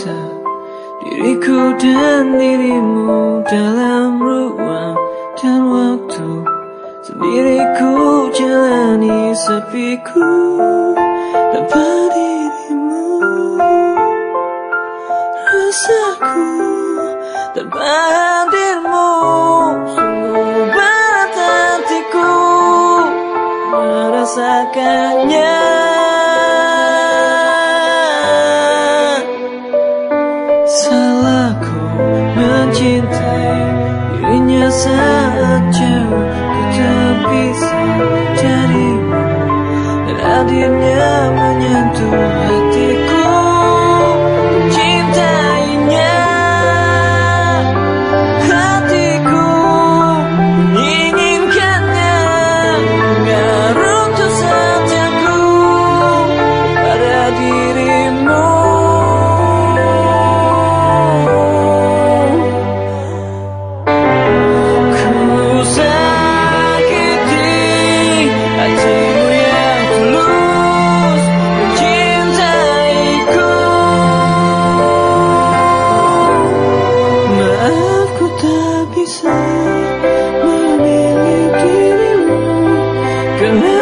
Diriku dan dirimu dalam ruang dan waktu. Sendiriku jalani sepiku tanpa dirimu. Rasaku tanpa hadirmu Sungguh berat hatiku merasakannya mencintai dirinya saat jauh ku terpisah darimu Dan hadirnya menyentuh Maaf ku tak bisa memilih dirimu. Karena